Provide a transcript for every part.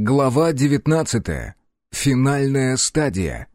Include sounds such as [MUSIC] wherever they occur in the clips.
Глава 19. Финальная стадия.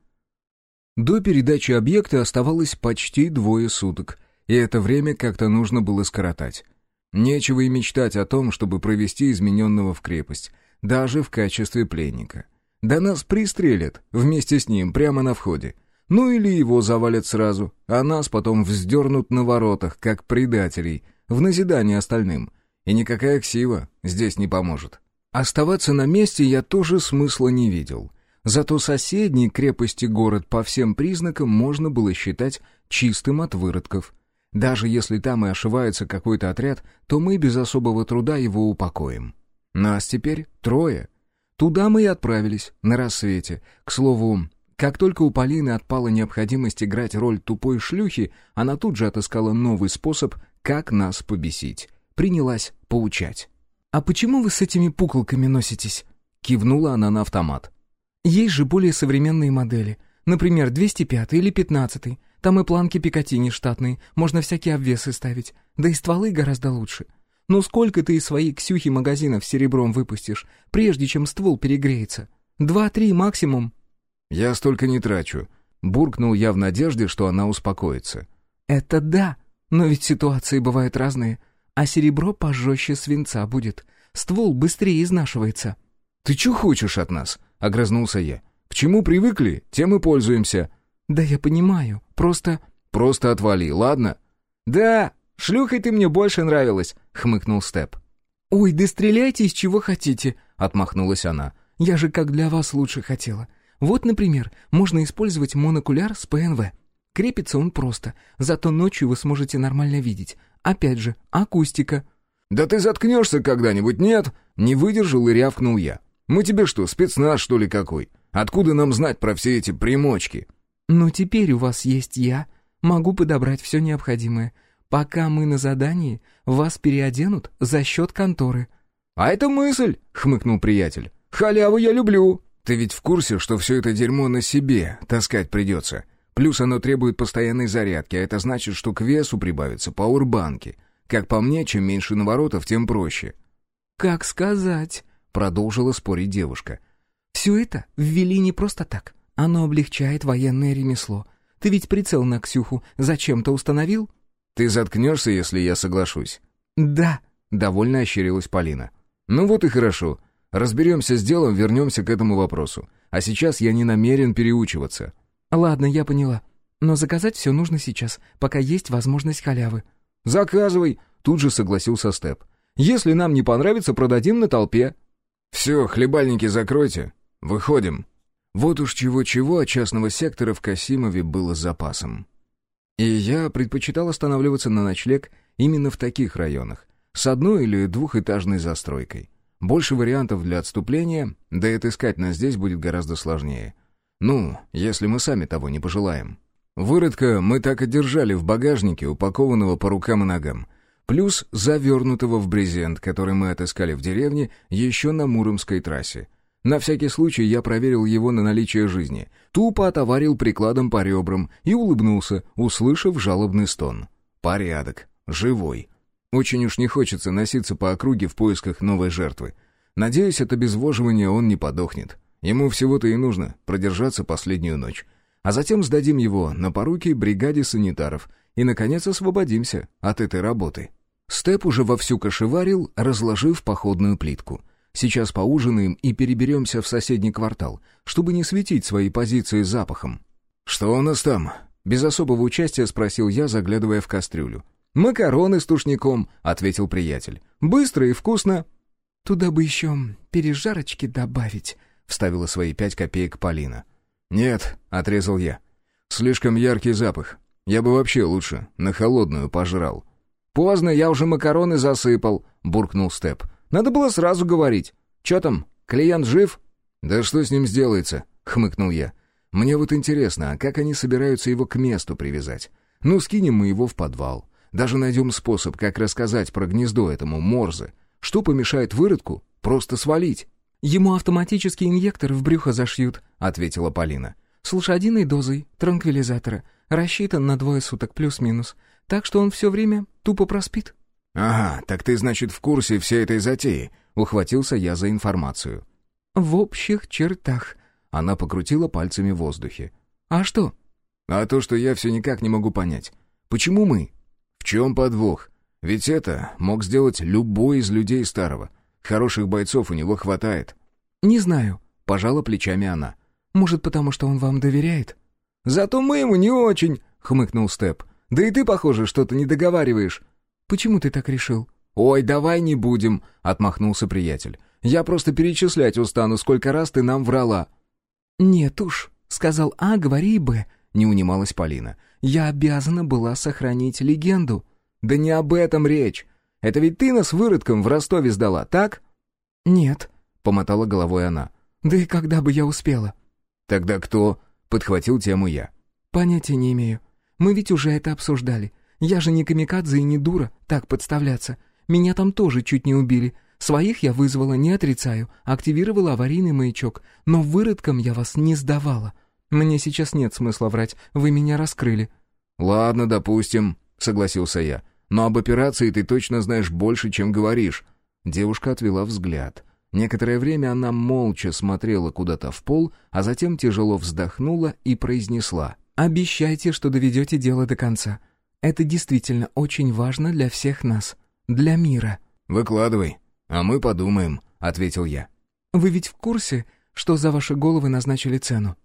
До передачи объекта оставалось почти двое суток, и это время как-то нужно было скоротать. Нечего и мечтать о том, чтобы провести измененного в крепость, даже в качестве пленника. Да нас пристрелят вместе с ним прямо на входе. Ну или его завалят сразу, а нас потом вздернут на воротах, как предателей, в назидание остальным. И никакая ксива здесь не поможет. Оставаться на месте я тоже смысла не видел. Зато соседний крепости город по всем признакам можно было считать чистым от выродков. Даже если там и ошивается какой-то отряд, то мы без особого труда его упокоим. Нас теперь трое. Туда мы и отправились, на рассвете. К слову, как только у Полины отпала необходимость играть роль тупой шлюхи, она тут же отыскала новый способ, как нас побесить. Принялась поучать. «А почему вы с этими пуколками носитесь?» — кивнула она на автомат. «Есть же более современные модели. Например, 205 или 15 Там и планки Пикатини штатные, можно всякие обвесы ставить. Да и стволы гораздо лучше. Ну сколько ты из своей Ксюхи магазинов серебром выпустишь, прежде чем ствол перегреется? Два-три максимум». «Я столько не трачу», — буркнул я в надежде, что она успокоится. «Это да, но ведь ситуации бывают разные а серебро пожестче свинца будет. Ствол быстрее изнашивается». «Ты что хочешь от нас?» — огрызнулся я. «К чему привыкли, тем и пользуемся». «Да я понимаю, просто...» «Просто отвали, ладно?» «Да, шлюхой ты мне больше нравилась», — хмыкнул Степ. «Ой, да стреляйте из чего хотите», — отмахнулась она. «Я же как для вас лучше хотела. Вот, например, можно использовать монокуляр с ПНВ. Крепится он просто, зато ночью вы сможете нормально видеть, Опять же, акустика. «Да ты заткнешься когда-нибудь, нет?» Не выдержал и рявкнул я. «Мы тебе что, спецназ, что ли, какой? Откуда нам знать про все эти примочки?» «Но теперь у вас есть я. Могу подобрать все необходимое. Пока мы на задании, вас переоденут за счет конторы». «А это мысль!» — хмыкнул приятель. «Халяву я люблю!» «Ты ведь в курсе, что все это дерьмо на себе таскать придется?» Плюс оно требует постоянной зарядки, а это значит, что к весу прибавится пауэрбанки. Как по мне, чем меньше наворотов, тем проще. «Как сказать?» — продолжила спорить девушка. «Все это ввели не просто так. Оно облегчает военное ремесло. Ты ведь прицел на Ксюху зачем-то установил?» «Ты заткнешься, если я соглашусь?» «Да», — довольно ощерилась Полина. «Ну вот и хорошо. Разберемся с делом, вернемся к этому вопросу. А сейчас я не намерен переучиваться». «Ладно, я поняла. Но заказать все нужно сейчас, пока есть возможность халявы». «Заказывай!» — тут же согласился Степ. «Если нам не понравится, продадим на толпе». «Все, хлебальники закройте. Выходим». Вот уж чего-чего, а частного сектора в Касимове было запасом. И я предпочитал останавливаться на ночлег именно в таких районах, с одной или двухэтажной застройкой. Больше вариантов для отступления, да и отыскать нас здесь будет гораздо сложнее. Ну, если мы сами того не пожелаем. Выродка мы так и держали в багажнике, упакованного по рукам и ногам. Плюс завернутого в брезент, который мы отыскали в деревне еще на Муромской трассе. На всякий случай я проверил его на наличие жизни. Тупо отоварил прикладом по ребрам и улыбнулся, услышав жалобный стон. Порядок. Живой. Очень уж не хочется носиться по округе в поисках новой жертвы. Надеюсь, от обезвоживания он не подохнет. Ему всего-то и нужно продержаться последнюю ночь. А затем сдадим его на поруки бригаде санитаров и, наконец, освободимся от этой работы. Степ уже вовсю кошеварил, разложив походную плитку. Сейчас поужинаем и переберемся в соседний квартал, чтобы не светить свои позиции запахом. «Что у нас там?» Без особого участия спросил я, заглядывая в кастрюлю. «Макароны с тушником», — ответил приятель. «Быстро и вкусно». «Туда бы еще пережарочки добавить», — вставила свои пять копеек Полина. «Нет», — отрезал я. «Слишком яркий запах. Я бы вообще лучше на холодную пожрал». «Поздно, я уже макароны засыпал», — буркнул Степ. «Надо было сразу говорить. Че там, клиент жив?» «Да что с ним сделается?» — хмыкнул я. «Мне вот интересно, а как они собираются его к месту привязать? Ну, скинем мы его в подвал. Даже найдем способ, как рассказать про гнездо этому Морзе. Что помешает выродку? Просто свалить». «Ему автоматический инъектор в брюхо зашьют», — ответила Полина. «С лошадиной дозой, транквилизатора. Рассчитан на двое суток плюс-минус. Так что он все время тупо проспит». «Ага, так ты, значит, в курсе всей этой затеи», — ухватился я за информацию. «В общих чертах». Она покрутила пальцами в воздухе. «А что?» «А то, что я все никак не могу понять. Почему мы? В чем подвох? Ведь это мог сделать любой из людей старого. Хороших бойцов у него хватает». «Не знаю», — пожала плечами она. «Может, потому что он вам доверяет?» «Зато мы ему не очень», — хмыкнул Степ. «Да и ты, похоже, что-то не договариваешь». «Почему ты так решил?» «Ой, давай не будем», — отмахнулся приятель. «Я просто перечислять устану, сколько раз ты нам врала». «Нет уж», — сказал А, говори Б, — не унималась Полина. «Я обязана была сохранить легенду». «Да не об этом речь. Это ведь ты нас выродком в Ростове сдала, так?» «Нет», — помотала головой она. «Да и когда бы я успела?» «Тогда кто?» — подхватил тему я. «Понятия не имею. Мы ведь уже это обсуждали. Я же не камикадзе и не дура так подставляться. Меня там тоже чуть не убили. Своих я вызвала, не отрицаю, активировала аварийный маячок, но выродком я вас не сдавала. Мне сейчас нет смысла врать, вы меня раскрыли». «Ладно, допустим», — согласился я. «Но об операции ты точно знаешь больше, чем говоришь». Девушка отвела взгляд. Некоторое время она молча смотрела куда-то в пол, а затем тяжело вздохнула и произнесла. «Обещайте, что доведете дело до конца. Это действительно очень важно для всех нас. Для мира». «Выкладывай, а мы подумаем», — ответил я. «Вы ведь в курсе, что за ваши головы назначили цену?»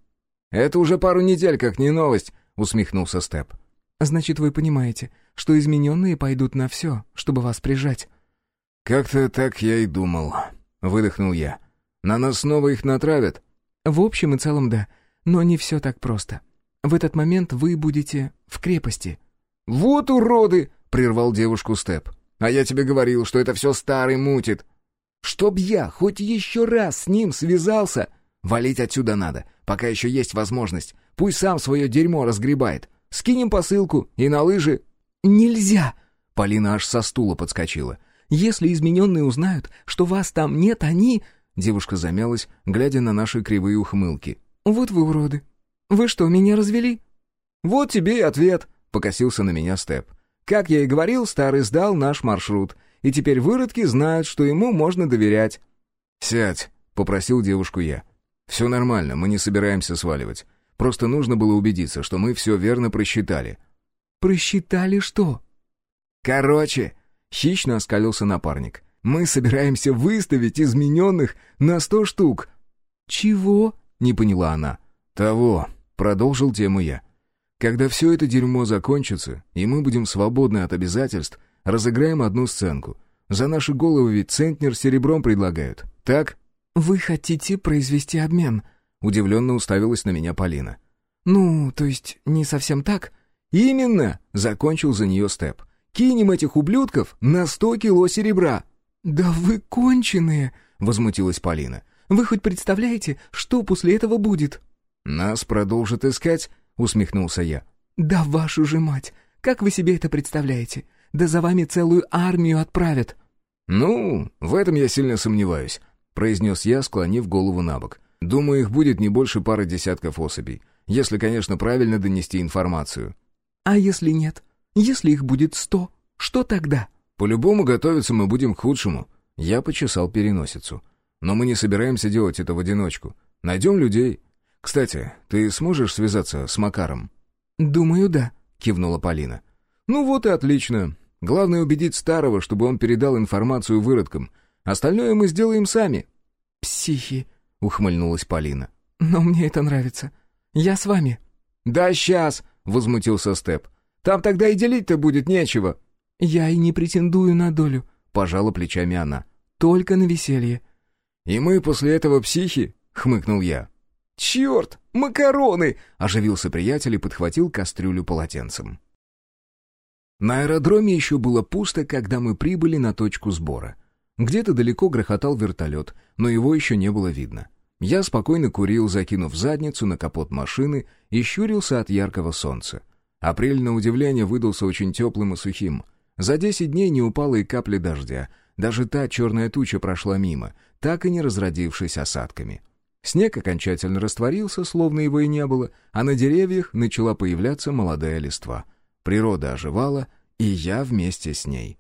«Это уже пару недель как не новость», — усмехнулся Степ. «Значит, вы понимаете, что измененные пойдут на все, чтобы вас прижать». «Как-то так я и думал», — выдохнул я. «На нас снова их натравят?» «В общем и целом, да. Но не все так просто. В этот момент вы будете в крепости». «Вот уроды!» — прервал девушку Степ. «А я тебе говорил, что это все старый мутит». «Чтоб я хоть еще раз с ним связался...» «Валить отсюда надо пока еще есть возможность. Пусть сам свое дерьмо разгребает. Скинем посылку и на лыжи...» «Нельзя!» Полина аж со стула подскочила. «Если измененные узнают, что вас там нет, они...» Девушка замялась, глядя на наши кривые ухмылки. «Вот вы уроды. Вы что, меня развели?» «Вот тебе и ответ», — покосился на меня Степ. «Как я и говорил, старый сдал наш маршрут, и теперь выродки знают, что ему можно доверять». «Сядь», — попросил девушку я. «Все нормально, мы не собираемся сваливать. Просто нужно было убедиться, что мы все верно просчитали». «Просчитали что?» «Короче», — хищно оскалился напарник, «мы собираемся выставить измененных на сто штук». «Чего?» — не поняла она. «Того», — продолжил тему я. «Когда все это дерьмо закончится, и мы будем свободны от обязательств, разыграем одну сценку. За наши головы ведь центнер серебром предлагают, так?» «Вы хотите произвести обмен?» — удивленно уставилась на меня Полина. «Ну, то есть не совсем так?» «Именно!» — закончил за нее Степ. «Кинем этих ублюдков на сто кило серебра!» «Да вы конченые!» — возмутилась Полина. «Вы хоть представляете, что после этого будет?» «Нас продолжат искать?» — усмехнулся я. «Да вашу же мать! Как вы себе это представляете? Да за вами целую армию отправят!» «Ну, в этом я сильно сомневаюсь произнес я, склонив голову на бок. «Думаю, их будет не больше пары десятков особей, если, конечно, правильно донести информацию». «А если нет? Если их будет сто, что тогда?» «По-любому готовиться мы будем к худшему». Я почесал переносицу. «Но мы не собираемся делать это в одиночку. Найдем людей. Кстати, ты сможешь связаться с Макаром?» «Думаю, да», — кивнула Полина. «Ну вот и отлично. Главное убедить старого, чтобы он передал информацию выродкам. Остальное мы сделаем сами». «Психи», — ухмыльнулась Полина. «Но мне это нравится. Я с вами». «Да сейчас», — возмутился Степ. «Там тогда и делить-то будет нечего». «Я и не претендую на долю», — пожала плечами она. «Только на веселье». «И мы после этого психи?» — хмыкнул я. «Черт, макароны!» — оживился приятель и подхватил кастрюлю полотенцем. На аэродроме еще было пусто, когда мы прибыли на точку сбора — где-то далеко грохотал вертолет, но его еще не было видно. Я спокойно курил, закинув задницу на капот машины и щурился от яркого солнца. Апрель, на удивление, выдался очень теплым и сухим. За десять дней не упало и капли дождя. Даже та черная туча прошла мимо, так и не разродившись осадками. Снег окончательно растворился, словно его и не было, а на деревьях начала появляться молодая листва. Природа оживала, и я вместе с ней.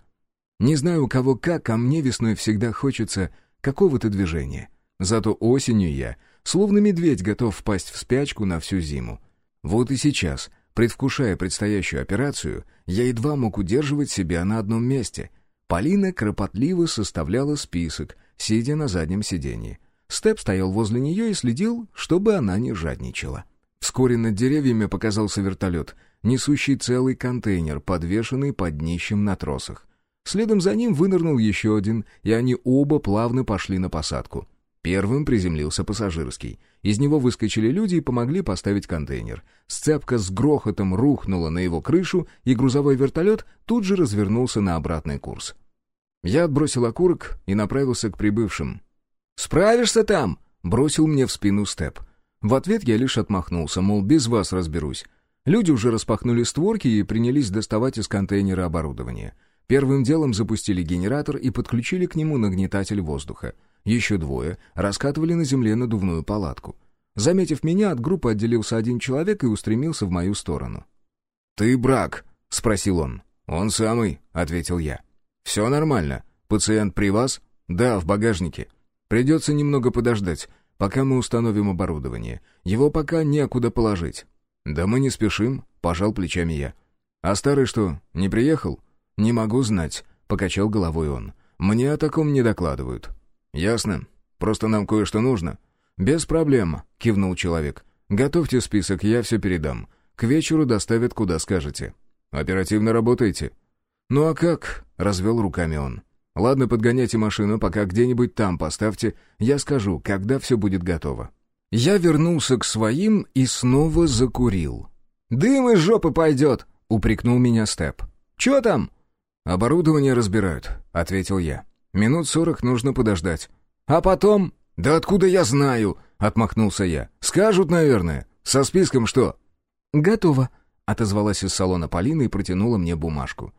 Не знаю у кого как, а мне весной всегда хочется какого-то движения. Зато осенью я, словно медведь, готов впасть в спячку на всю зиму. Вот и сейчас, предвкушая предстоящую операцию, я едва мог удерживать себя на одном месте. Полина кропотливо составляла список, сидя на заднем сиденье. Степ стоял возле нее и следил, чтобы она не жадничала. Вскоре над деревьями показался вертолет, несущий целый контейнер, подвешенный под днищем на тросах. Следом за ним вынырнул еще один, и они оба плавно пошли на посадку. Первым приземлился пассажирский. Из него выскочили люди и помогли поставить контейнер. Сцепка с грохотом рухнула на его крышу, и грузовой вертолет тут же развернулся на обратный курс. Я отбросил окурок и направился к прибывшим. «Справишься там?» — бросил мне в спину Степ. В ответ я лишь отмахнулся, мол, без вас разберусь. Люди уже распахнули створки и принялись доставать из контейнера оборудование. Первым делом запустили генератор и подключили к нему нагнетатель воздуха. Еще двое раскатывали на земле надувную палатку. Заметив меня, от группы отделился один человек и устремился в мою сторону. «Ты брак?» — спросил он. «Он самый», — ответил я. «Все нормально. Пациент при вас?» «Да, в багажнике. Придется немного подождать, пока мы установим оборудование. Его пока некуда положить». «Да мы не спешим», — пожал плечами я. «А старый что, не приехал?» «Не могу знать», — покачал головой он. «Мне о таком не докладывают». «Ясно. Просто нам кое-что нужно». «Без проблем», — кивнул человек. «Готовьте список, я все передам. К вечеру доставят, куда скажете». «Оперативно работаете?» «Ну а как?» — развел руками он. «Ладно, подгоняйте машину, пока где-нибудь там поставьте. Я скажу, когда все будет готово». Я вернулся к своим и снова закурил. «Дым из жопы пойдет!» — упрекнул меня Степ. «Че там?» «Оборудование разбирают», — ответил я. Минут сорок нужно подождать. А потом... «Да откуда я знаю?» — отмахнулся я. «Скажут, наверное. Со списком что?» «Готово», — отозвалась из салона Полина и протянула мне бумажку.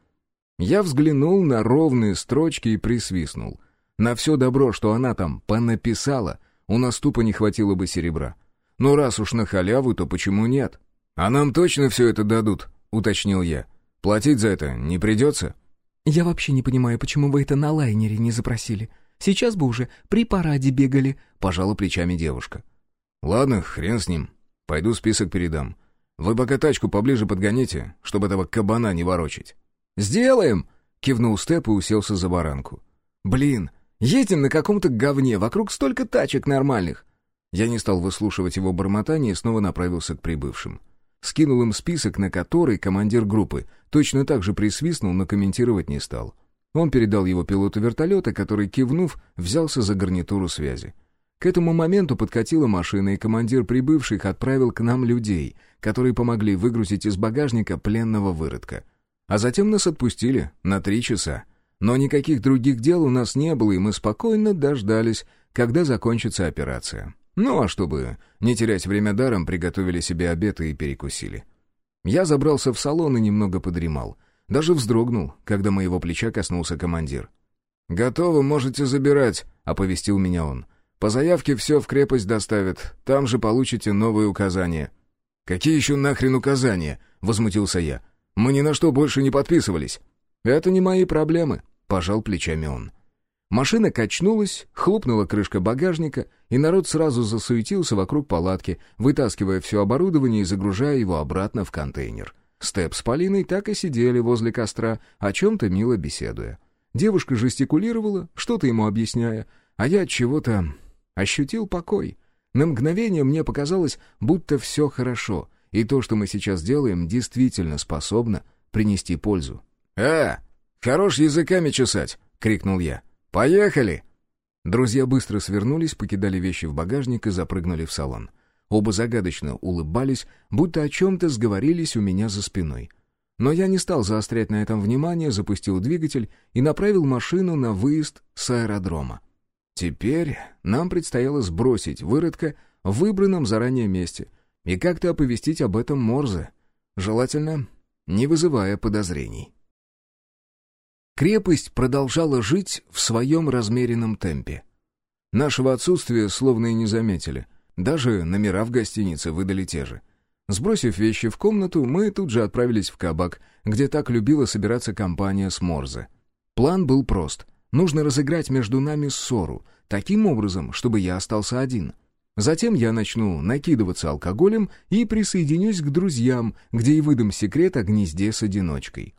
Я взглянул на ровные строчки и присвистнул. На все добро, что она там понаписала, у нас тупо не хватило бы серебра. Но раз уж на халяву, то почему нет? «А нам точно все это дадут?» — уточнил я. «Платить за это не придется?» «Я вообще не понимаю, почему вы это на лайнере не запросили. Сейчас бы уже при параде бегали», — пожала плечами девушка. «Ладно, хрен с ним. Пойду список передам. Вы пока тачку поближе подгоните, чтобы этого кабана не ворочить». «Сделаем!» — кивнул Степ и уселся за баранку. «Блин, едем на каком-то говне, вокруг столько тачек нормальных». Я не стал выслушивать его бормотание и снова направился к прибывшим. Скинул им список, на который командир группы точно так же присвистнул, но комментировать не стал. Он передал его пилоту вертолета, который, кивнув, взялся за гарнитуру связи. К этому моменту подкатила машина, и командир прибывших отправил к нам людей, которые помогли выгрузить из багажника пленного выродка. А затем нас отпустили на три часа. Но никаких других дел у нас не было, и мы спокойно дождались, когда закончится операция. Ну а чтобы не терять время даром, приготовили себе обед и перекусили. Я забрался в салон и немного подремал. Даже вздрогнул, когда моего плеча коснулся командир. «Готово, можете забирать», — оповестил меня он. «По заявке все в крепость доставят, там же получите новые указания». «Какие еще нахрен указания?» — возмутился я. «Мы ни на что больше не подписывались». «Это не мои проблемы», — пожал плечами он. Машина качнулась, хлопнула крышка багажника, и народ сразу засуетился вокруг палатки, вытаскивая все оборудование и загружая его обратно в контейнер. Степ с Полиной так и сидели возле костра, о чем-то мило беседуя. Девушка жестикулировала, что-то ему объясняя, а я от чего-то ощутил покой. На мгновение мне показалось, будто все хорошо, и то, что мы сейчас делаем, действительно способно принести пользу. «А, хорош языками чесать!» — крикнул я. «Поехали!» Друзья быстро свернулись, покидали вещи в багажник и запрыгнули в салон. Оба загадочно улыбались, будто о чем-то сговорились у меня за спиной. Но я не стал заострять на этом внимание, запустил двигатель и направил машину на выезд с аэродрома. Теперь нам предстояло сбросить выродка в выбранном заранее месте и как-то оповестить об этом Морзе, желательно не вызывая подозрений. Крепость продолжала жить в своем размеренном темпе. Нашего отсутствия словно и не заметили. Даже номера в гостинице выдали те же. Сбросив вещи в комнату, мы тут же отправились в кабак, где так любила собираться компания с Морзе. План был прост Нужно разыграть между нами ссору, таким образом, чтобы я остался один. Затем я начну накидываться алкоголем и присоединюсь к друзьям, где и выдам секрет о гнезде с одиночкой.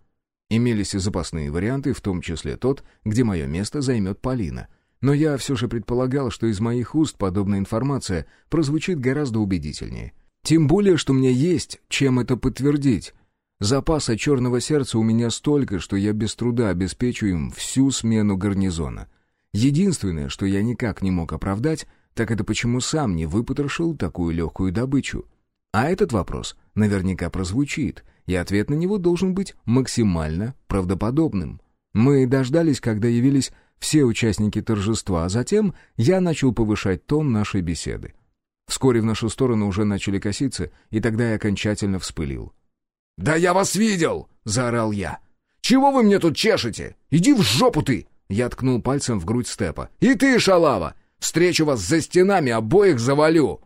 Имелись и запасные варианты, в том числе тот, где мое место займет Полина. Но я все же предполагал, что из моих уст подобная информация прозвучит гораздо убедительнее. Тем более, что мне есть чем это подтвердить. Запаса черного сердца у меня столько, что я без труда обеспечу им всю смену гарнизона. Единственное, что я никак не мог оправдать, так это почему сам не выпотрошил такую легкую добычу. А этот вопрос наверняка прозвучит, и ответ на него должен быть максимально правдоподобным. Мы дождались, когда явились все участники торжества, а затем я начал повышать тон нашей беседы. Вскоре в нашу сторону уже начали коситься, и тогда я окончательно вспылил. «Да я вас видел!» — заорал я. «Чего вы мне тут чешете? Иди в жопу ты!» Я ткнул пальцем в грудь Степа. «И ты, шалава! Встречу вас за стенами, обоих завалю!»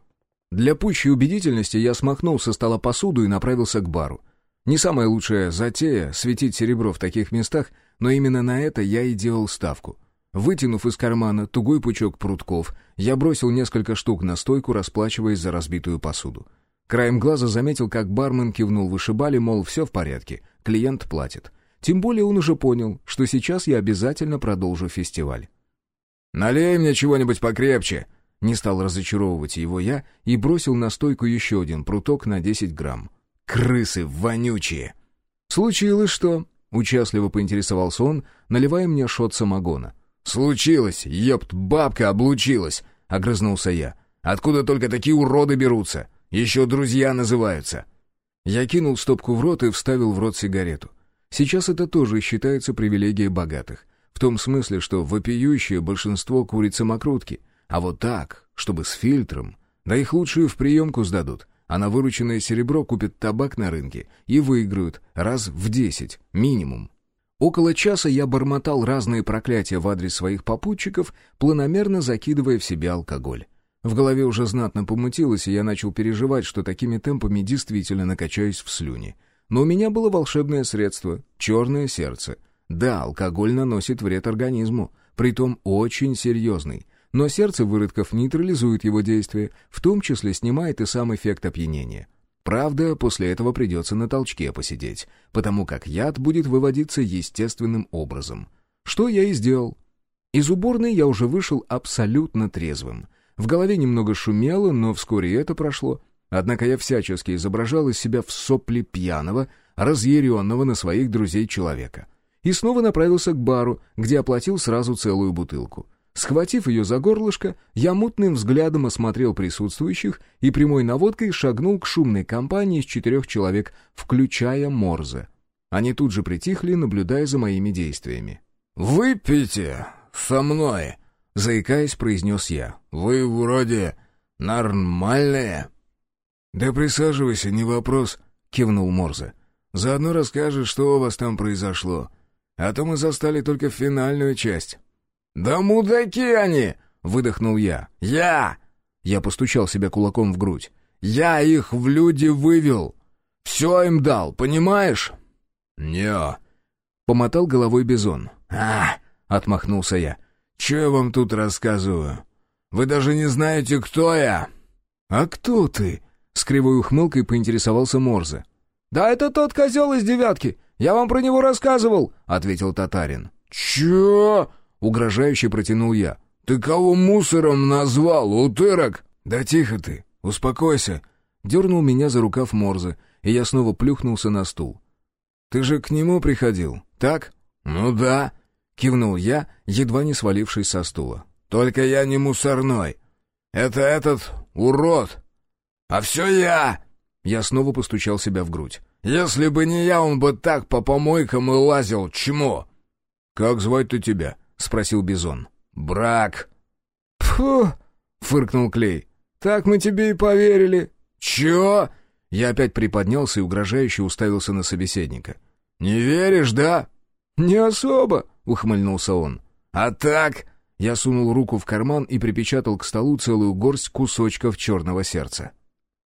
Для пущей убедительности я смахнул со стола посуду и направился к бару. Не самая лучшая затея — светить серебро в таких местах, но именно на это я и делал ставку. Вытянув из кармана тугой пучок прутков, я бросил несколько штук на стойку, расплачиваясь за разбитую посуду. Краем глаза заметил, как бармен кивнул вышибали, мол, все в порядке, клиент платит. Тем более он уже понял, что сейчас я обязательно продолжу фестиваль. «Налей мне чего-нибудь покрепче!» Не стал разочаровывать его я и бросил на стойку еще один пруток на 10 грамм. «Крысы вонючие!» «Случилось что?» — участливо поинтересовался он, наливая мне шот самогона. «Случилось! Ёпт, бабка облучилась!» — огрызнулся я. «Откуда только такие уроды берутся? Еще друзья называются!» Я кинул стопку в рот и вставил в рот сигарету. Сейчас это тоже считается привилегией богатых. В том смысле, что вопиющее большинство курит самокрутки. А вот так, чтобы с фильтром, да их лучшие в приемку сдадут, а на вырученное серебро купят табак на рынке и выиграют раз в десять, минимум. Около часа я бормотал разные проклятия в адрес своих попутчиков, планомерно закидывая в себя алкоголь. В голове уже знатно помутилось, и я начал переживать, что такими темпами действительно накачаюсь в слюни. Но у меня было волшебное средство — черное сердце. Да, алкоголь наносит вред организму, притом очень серьезный. Но сердце выродков нейтрализует его действие, в том числе снимает и сам эффект опьянения. Правда, после этого придется на толчке посидеть, потому как яд будет выводиться естественным образом. Что я и сделал. Из уборной я уже вышел абсолютно трезвым. В голове немного шумело, но вскоре это прошло. Однако я всячески изображал из себя в сопли пьяного, разъяренного на своих друзей человека. И снова направился к бару, где оплатил сразу целую бутылку. Схватив ее за горлышко, я мутным взглядом осмотрел присутствующих и прямой наводкой шагнул к шумной компании из четырех человек, включая Морзе. Они тут же притихли, наблюдая за моими действиями. «Выпейте со мной!» — заикаясь, произнес я. «Вы вроде нормальные». «Да присаживайся, не вопрос», — кивнул Морзе. «Заодно расскажешь, что у вас там произошло. А то мы застали только финальную часть». «Да мудаки они!» — выдохнул я. «Я!» Я постучал себя кулаком в грудь. «Я их в люди вывел! Все им дал, понимаешь?» «Не-а!» Помотал головой Бизон. «А!» — отмахнулся я. «Че я вам тут рассказываю? Вы даже не знаете, кто я!» «А кто ты?» — с кривой ухмылкой поинтересовался Морзе. «Да это тот козел из девятки! Я вам про него рассказывал!» — ответил татарин. «Чё?» Угрожающе протянул я. «Ты кого мусором назвал, утырок?» «Да тихо ты, успокойся!» Дернул меня за рукав Морзе, и я снова плюхнулся на стул. «Ты же к нему приходил, так?» «Ну да», — кивнул я, едва не свалившись со стула. «Только я не мусорной. Это этот урод. А все я!» Я снова постучал себя в грудь. «Если бы не я, он бы так по помойкам и лазил. Чмо!» «Как звать-то тебя?» — спросил Бизон. «Брак». «Фу!» — фыркнул Клей. «Так мы тебе и поверили». «Чё?» Я опять приподнялся и угрожающе уставился на собеседника. «Не веришь, да?» «Не особо», — ухмыльнулся он. «А так?» Я сунул руку в карман и припечатал к столу целую горсть кусочков черного сердца.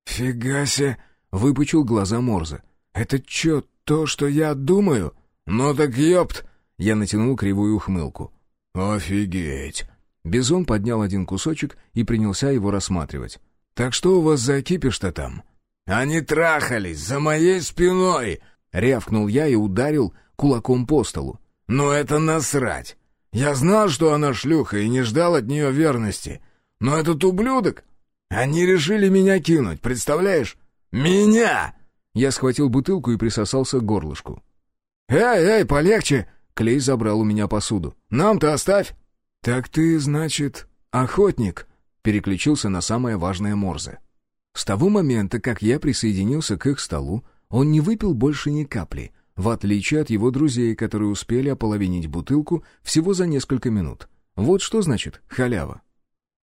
«Фига себе!» — выпучил глаза Морзе. «Это чё, то, что я думаю? Ну так ёпт!» Я натянул кривую ухмылку. «Офигеть!» Бизон поднял один кусочек и принялся его рассматривать. «Так что у вас за кипиш-то там?» «Они трахались за моей спиной!» Рявкнул я и ударил кулаком по столу. «Ну это насрать! Я знал, что она шлюха, и не ждал от нее верности. Но этот ублюдок... Они решили меня кинуть, представляешь? Меня!» Я схватил бутылку и присосался к горлышку. «Эй, эй, полегче!» Клей забрал у меня посуду. «Нам-то оставь!» «Так ты, значит, охотник?» Переключился на самое важное Морзе. С того момента, как я присоединился к их столу, он не выпил больше ни капли, в отличие от его друзей, которые успели ополовинить бутылку всего за несколько минут. Вот что значит халява.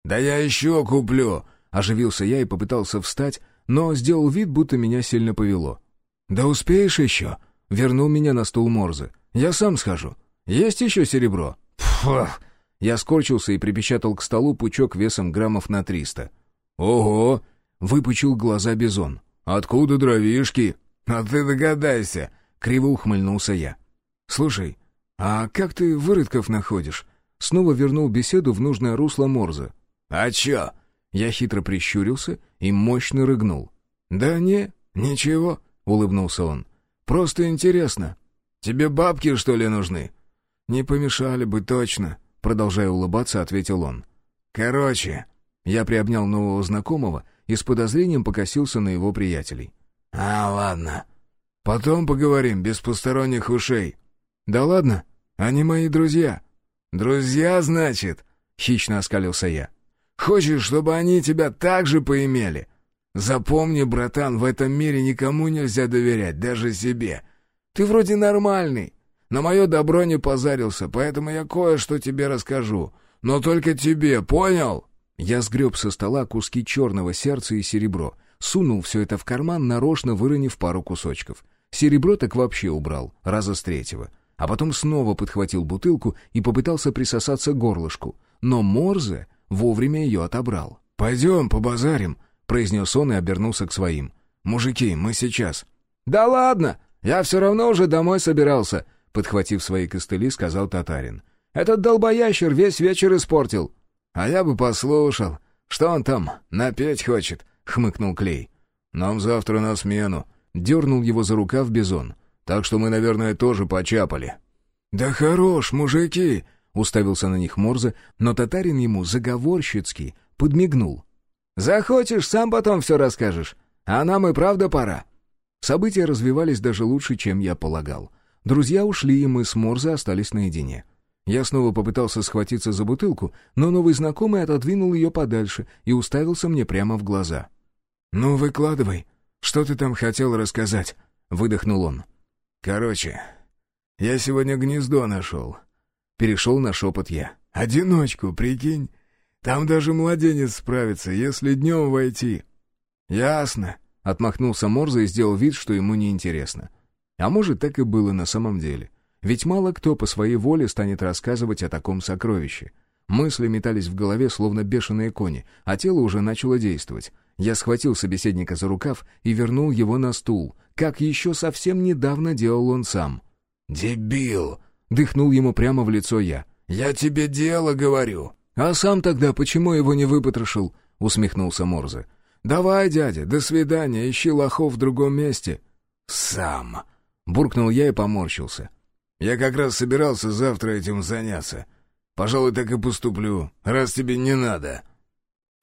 «Да я еще куплю!» — оживился я и попытался встать, но сделал вид, будто меня сильно повело. «Да успеешь еще?» — вернул меня на стул Морзе. «Я сам схожу. Есть еще серебро?» «Фух!» Я скорчился и припечатал к столу пучок весом граммов на триста. «Ого!» — выпучил глаза Бизон. «Откуда дровишки?» «А ты догадайся!» — криво ухмыльнулся я. «Слушай, а как ты выродков находишь?» Снова вернул беседу в нужное русло Морзе. «А чё?» Я хитро прищурился и мощно рыгнул. «Да не, ничего», — улыбнулся он. «Просто интересно. Тебе бабки, что ли, нужны?» «Не помешали бы точно», — продолжая улыбаться, ответил он. «Короче...» Я приобнял нового знакомого и с подозрением покосился на его приятелей. «А, ладно. Потом поговорим, без посторонних ушей». «Да ладно, они мои друзья». «Друзья, значит?» — хищно оскалился я. «Хочешь, чтобы они тебя так же поимели? Запомни, братан, в этом мире никому нельзя доверять, даже себе. Ты вроде нормальный, на мое добро не позарился, поэтому я кое-что тебе расскажу. Но только тебе, понял?» Я сгреб со стола куски черного сердца и серебро, сунул все это в карман, нарочно выронив пару кусочков. Серебро так вообще убрал, раза с третьего. А потом снова подхватил бутылку и попытался присосаться к горлышку. Но Морзе вовремя ее отобрал. «Пойдем, побазарим», — произнес он и обернулся к своим. «Мужики, мы сейчас». «Да ладно! Я все равно уже домой собирался», — подхватив свои костыли, сказал татарин. «Этот долбоящер весь вечер испортил». «А я бы послушал. Что он там, напеть хочет?» — хмыкнул Клей. «Нам завтра на смену». Дернул его за рукав Бизон. «Так что мы, наверное, тоже почапали». «Да хорош, мужики!» — уставился на них Морзе, но татарин ему заговорщицки подмигнул. «Захочешь, сам потом все расскажешь. А нам и правда пора». События развивались даже лучше, чем я полагал. Друзья ушли, и мы с Морзе остались наедине. Я снова попытался схватиться за бутылку, но новый знакомый отодвинул ее подальше и уставился мне прямо в глаза. «Ну, выкладывай. Что ты там хотел рассказать?» — выдохнул он. «Короче, я сегодня гнездо нашел». Перешел на шепот я. «Одиночку, прикинь. Там даже младенец справится, если днем войти». «Ясно», — отмахнулся Морзе и сделал вид, что ему неинтересно. А может, так и было на самом деле. Ведь мало кто по своей воле станет рассказывать о таком сокровище. Мысли метались в голове, словно бешеные кони, а тело уже начало действовать. Я схватил собеседника за рукав и вернул его на стул, как еще совсем недавно делал он сам. «Дебил!» — дыхнул ему прямо в лицо я. «Я тебе дело говорю!» «А сам тогда почему его не выпотрошил?» — усмехнулся Морзе. «Давай, дядя, до свидания, ищи лохов в другом месте». «Сам!» Буркнул я и поморщился. «Я как раз собирался завтра этим заняться. Пожалуй, так и поступлю, раз тебе не надо».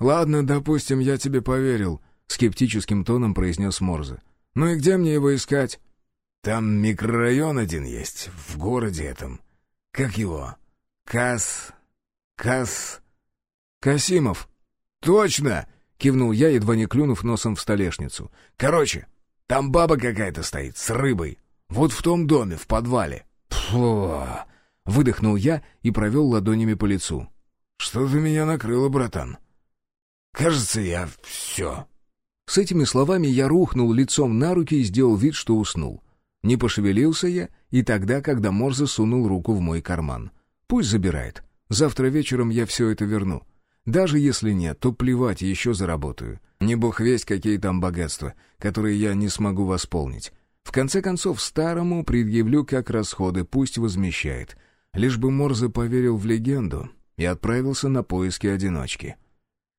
«Ладно, допустим, я тебе поверил», — скептическим тоном произнес Морзе. «Ну и где мне его искать?» «Там микрорайон один есть, в городе этом. Как его? Кас... Кас... Касимов». «Точно!» — кивнул я, едва не клюнув носом в столешницу. «Короче, там баба какая-то стоит, с рыбой. Вот в том доме, в подвале. Фу! Выдохнул я и провел ладонями по лицу. Что ты меня накрыло, братан? Кажется, я все. С этими словами я рухнул лицом на руки и сделал вид, что уснул. Не пошевелился я и тогда, когда Мор засунул руку в мой карман. Пусть забирает. Завтра вечером я все это верну. Даже если нет, то плевать, еще заработаю. Не бог весть, какие там богатства, которые я не смогу восполнить. В конце концов, старому предъявлю как расходы, пусть возмещает. Лишь бы Морзе поверил в легенду и отправился на поиски одиночки.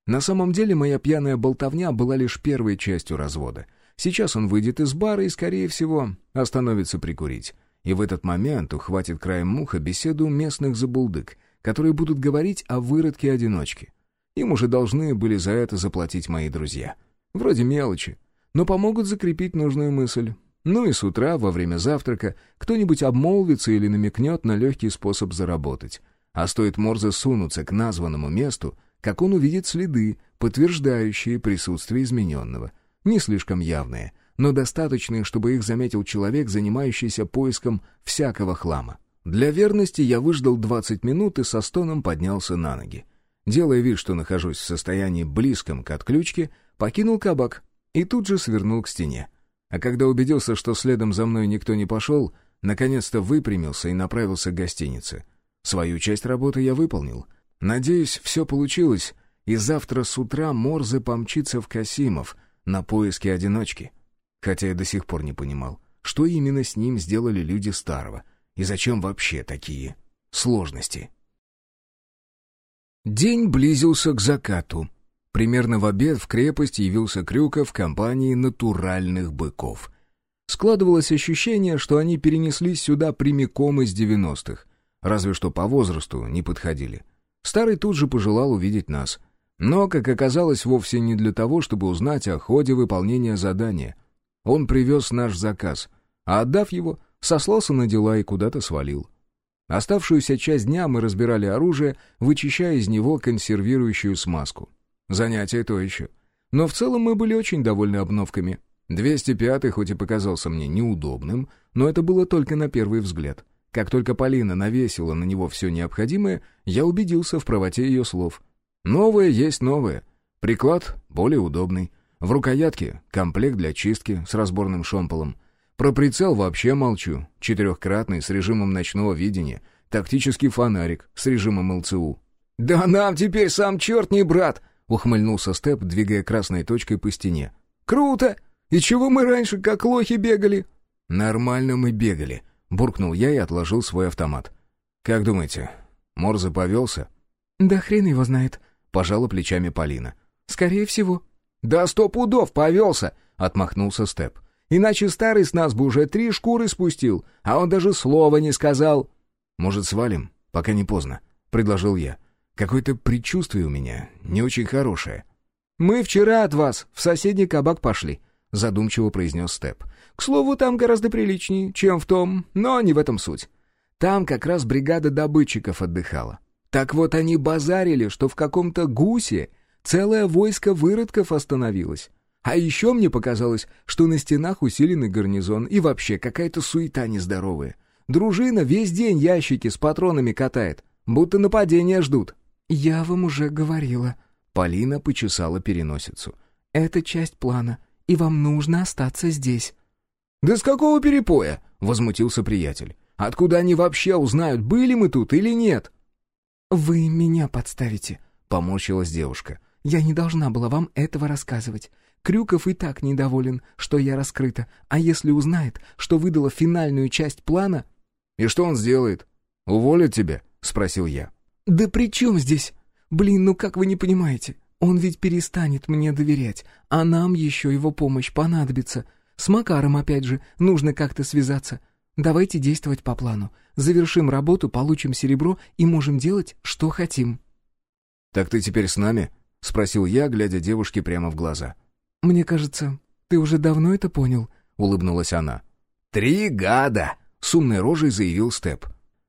На самом деле моя пьяная болтовня была лишь первой частью развода. Сейчас он выйдет из бара и, скорее всего, остановится прикурить. И в этот момент ухватит краем муха беседу местных забулдык, которые будут говорить о выродке-одиночке. Им уже должны были за это заплатить мои друзья. Вроде мелочи, но помогут закрепить нужную мысль. Ну и с утра, во время завтрака, кто-нибудь обмолвится или намекнет на легкий способ заработать. А стоит Морзе сунуться к названному месту, как он увидит следы, подтверждающие присутствие измененного. Не слишком явные, но достаточные, чтобы их заметил человек, занимающийся поиском всякого хлама. Для верности я выждал 20 минут и со стоном поднялся на ноги. Делая вид, что нахожусь в состоянии близком к отключке, покинул кабак и тут же свернул к стене. А когда убедился, что следом за мной никто не пошел, наконец-то выпрямился и направился к гостинице. Свою часть работы я выполнил. Надеюсь, все получилось, и завтра с утра Морзе помчится в Касимов на поиски одиночки. Хотя я до сих пор не понимал, что именно с ним сделали люди старого, и зачем вообще такие сложности. День близился к закату. Примерно в обед в крепость явился Крюков в компании натуральных быков. Складывалось ощущение, что они перенеслись сюда прямиком из девяностых, разве что по возрасту не подходили. Старый тут же пожелал увидеть нас. Но, как оказалось, вовсе не для того, чтобы узнать о ходе выполнения задания. Он привез наш заказ, а отдав его, сослался на дела и куда-то свалил. Оставшуюся часть дня мы разбирали оружие, вычищая из него консервирующую смазку. Занятие то еще. Но в целом мы были очень довольны обновками. 205-й хоть и показался мне неудобным, но это было только на первый взгляд. Как только Полина навесила на него все необходимое, я убедился в правоте ее слов. Новое есть новое. Приклад более удобный. В рукоятке комплект для чистки с разборным шомполом. Про прицел вообще молчу. Четырехкратный с режимом ночного видения. Тактический фонарик с режимом ЛЦУ. «Да нам теперь сам черт не брат!» Ухмыльнулся Степ, двигая красной точкой по стене. «Круто! И чего мы раньше как лохи бегали?» «Нормально мы бегали», — буркнул я и отложил свой автомат. «Как думаете, Морзе повелся?» «Да хрен его знает», — пожала плечами Полина. «Скорее всего». «Да сто пудов повелся!» — отмахнулся Степ. «Иначе старый с нас бы уже три шкуры спустил, а он даже слова не сказал». «Может, свалим, пока не поздно», — предложил я. Какое-то предчувствие у меня, не очень хорошее. «Мы вчера от вас в соседний кабак пошли», — задумчиво произнес Степ. «К слову, там гораздо приличнее, чем в том, но не в этом суть. Там как раз бригада добытчиков отдыхала. Так вот они базарили, что в каком-то гусе целое войско выродков остановилось. А еще мне показалось, что на стенах усиленный гарнизон и вообще какая-то суета нездоровая. Дружина весь день ящики с патронами катает, будто нападения ждут. «Я вам уже говорила». Полина почесала переносицу. «Это часть плана, и вам нужно остаться здесь». «Да с какого перепоя?» — возмутился приятель. «Откуда они вообще узнают, были мы тут или нет?» «Вы меня подставите», — поморщилась девушка. «Я не должна была вам этого рассказывать. Крюков и так недоволен, что я раскрыта, а если узнает, что выдала финальную часть плана...» «И что он сделает? Уволит тебя?» — спросил я. «Да при чем здесь? Блин, ну как вы не понимаете? Он ведь перестанет мне доверять, а нам еще его помощь понадобится. С Макаром, опять же, нужно как-то связаться. Давайте действовать по плану. Завершим работу, получим серебро и можем делать, что хотим». «Так ты теперь с нами?» — спросил я, глядя девушке прямо в глаза. «Мне кажется, ты уже давно это понял», — улыбнулась она. «Три гада!» — с умной рожей заявил Степ.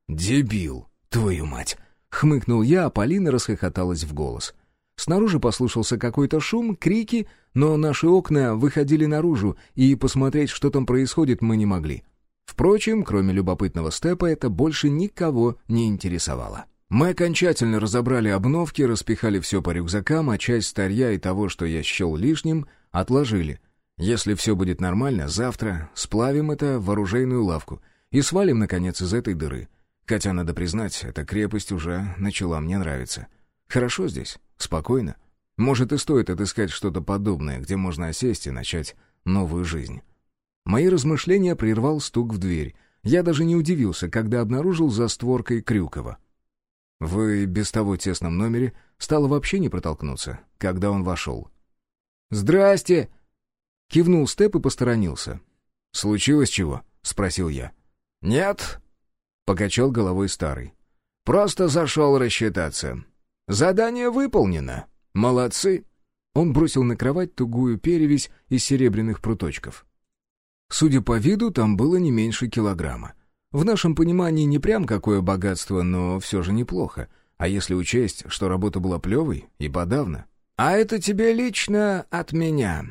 «Дебил, твою мать!» Хмыкнул я, а Полина расхохоталась в голос. Снаружи послышался какой-то шум, крики, но наши окна выходили наружу, и посмотреть, что там происходит, мы не могли. Впрочем, кроме любопытного степа, это больше никого не интересовало. Мы окончательно разобрали обновки, распихали все по рюкзакам, а часть старья и того, что я счел лишним, отложили. Если все будет нормально, завтра сплавим это в оружейную лавку и свалим, наконец, из этой дыры — Хотя, надо признать, эта крепость уже начала мне нравиться. Хорошо здесь, спокойно. Может, и стоит отыскать что-то подобное, где можно осесть и начать новую жизнь. Мои размышления прервал стук в дверь. Я даже не удивился, когда обнаружил за створкой Крюкова. «Вы без того тесном номере стало вообще не протолкнуться, когда он вошел». «Здрасте!» Кивнул Степ и посторонился. «Случилось чего?» — спросил я. «Нет», — покачал головой старый. «Просто зашел рассчитаться. Задание выполнено. Молодцы!» Он бросил на кровать тугую перевязь из серебряных пруточков. Судя по виду, там было не меньше килограмма. В нашем понимании не прям какое богатство, но все же неплохо. А если учесть, что работа была плевой, и подавно. «А это тебе лично от меня».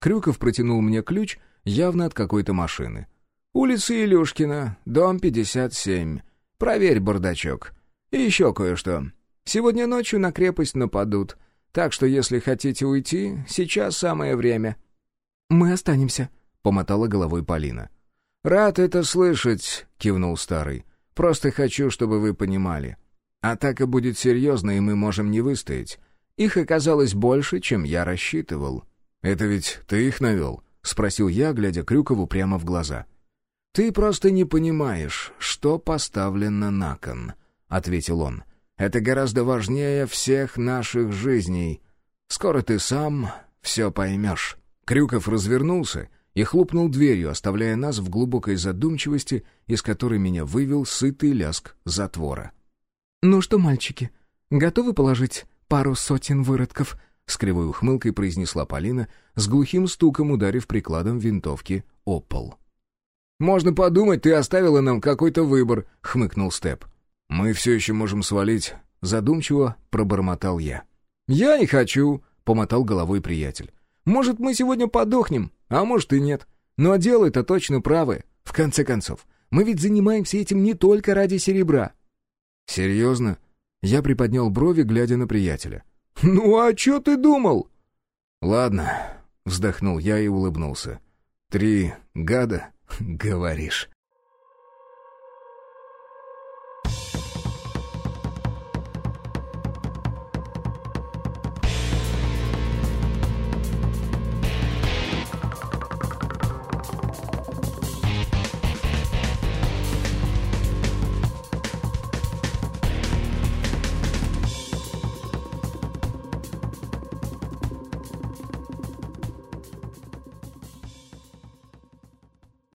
Крюков протянул мне ключ, явно от какой-то машины. «Улица Илюшкина, дом 57. Проверь бардачок. И еще кое-что. Сегодня ночью на крепость нападут, так что если хотите уйти, сейчас самое время». «Мы останемся», — помотала головой Полина. «Рад это слышать», — кивнул старый. «Просто хочу, чтобы вы понимали. Атака будет серьезной, и мы можем не выстоять. Их оказалось больше, чем я рассчитывал». «Это ведь ты их навел?» — спросил я, глядя Крюкову прямо в глаза. «Ты просто не понимаешь, что поставлено на кон», — ответил он. «Это гораздо важнее всех наших жизней. Скоро ты сам все поймешь». Крюков развернулся и хлопнул дверью, оставляя нас в глубокой задумчивости, из которой меня вывел сытый ляск затвора. «Ну что, мальчики, готовы положить пару сотен выродков?» С кривой ухмылкой произнесла Полина, с глухим стуком ударив прикладом винтовки о пол. «Можно подумать, ты оставила нам какой-то выбор», — хмыкнул Степ. «Мы все еще можем свалить», — задумчиво пробормотал я. «Я не хочу», — помотал головой приятель. «Может, мы сегодня подохнем, а может и нет. Но дело это точно правое. В конце концов, мы ведь занимаемся этим не только ради серебра». «Серьезно?» Я приподнял брови, глядя на приятеля. «Ну а что ты думал?» «Ладно», — вздохнул я и улыбнулся. «Три гада, [LAUGHS] говоришь?»